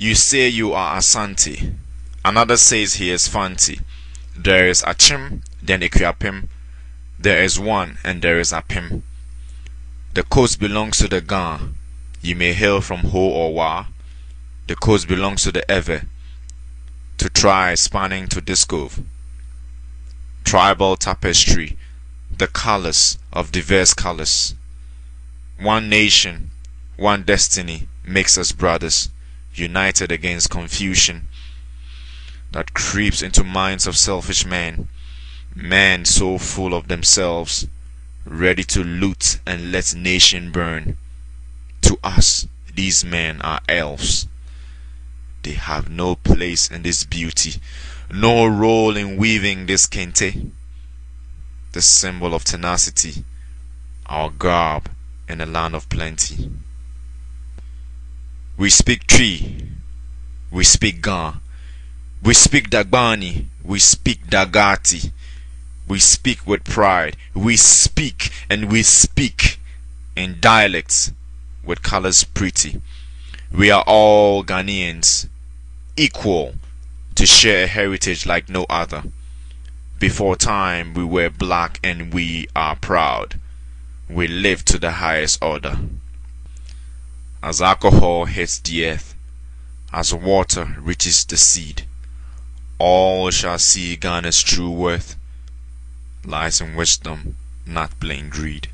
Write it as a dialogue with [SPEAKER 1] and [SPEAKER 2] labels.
[SPEAKER 1] You say you are Asante. Another says he is Fanti. There is Akyem, then Akuapem. There is one, and there is Apim. The coast belongs to the Ga. You may hail from Ho or Wa. The coast belongs to the Ewe. To try spanning to Discove. Tribal tapestry, the colors of diverse colors. One nation, one destiny makes us brothers, united against confusion that creeps into minds of selfish men. Men so full of themselves ready to loot and let nation burn. To us, these men are elves. They have no place in this beauty, no role in weaving this kente, the symbol of tenacity, our garb in a land of plenty. We speak Twi, we speak Ga, we speak Dagbani, we speak Dagati. We speak with pride. We speak and we speak in dialects with colors pretty. We are all Ghanaians, equal to share a heritage like no other. Before time, we were black and we are proud. We live to the highest order. As alcohol hits the earth, as water reaches the seed, all shall see Ghana's true worth lies in wisdom, not plain greed.